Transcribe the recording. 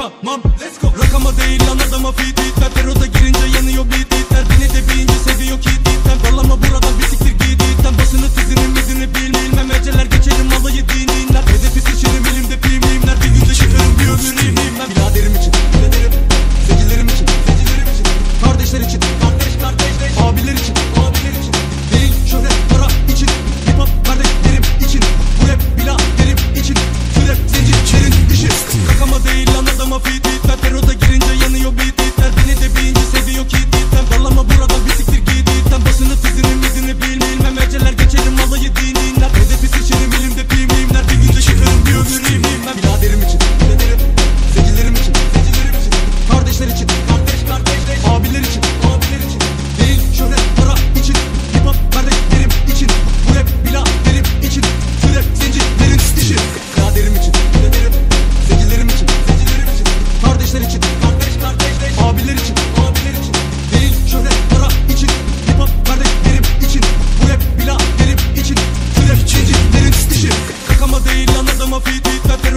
Bırakamam Let's go. Rakama değil lan adama fit itler Teroda girince yanıyor beat itler Beni de bilince seviyor ki itler Darlama buradan bir siktir git itler Basını tizinin midini bil bilmem Eceler geçerim alayı dinler Hedefi seçerim elimde pimliğimler Bir günde çıkarım bir ömür ineyim ben Biraderim için Biraderim Zecilerim için Zecilerim için. Kardeşler için. Kardeşler için fit it Some of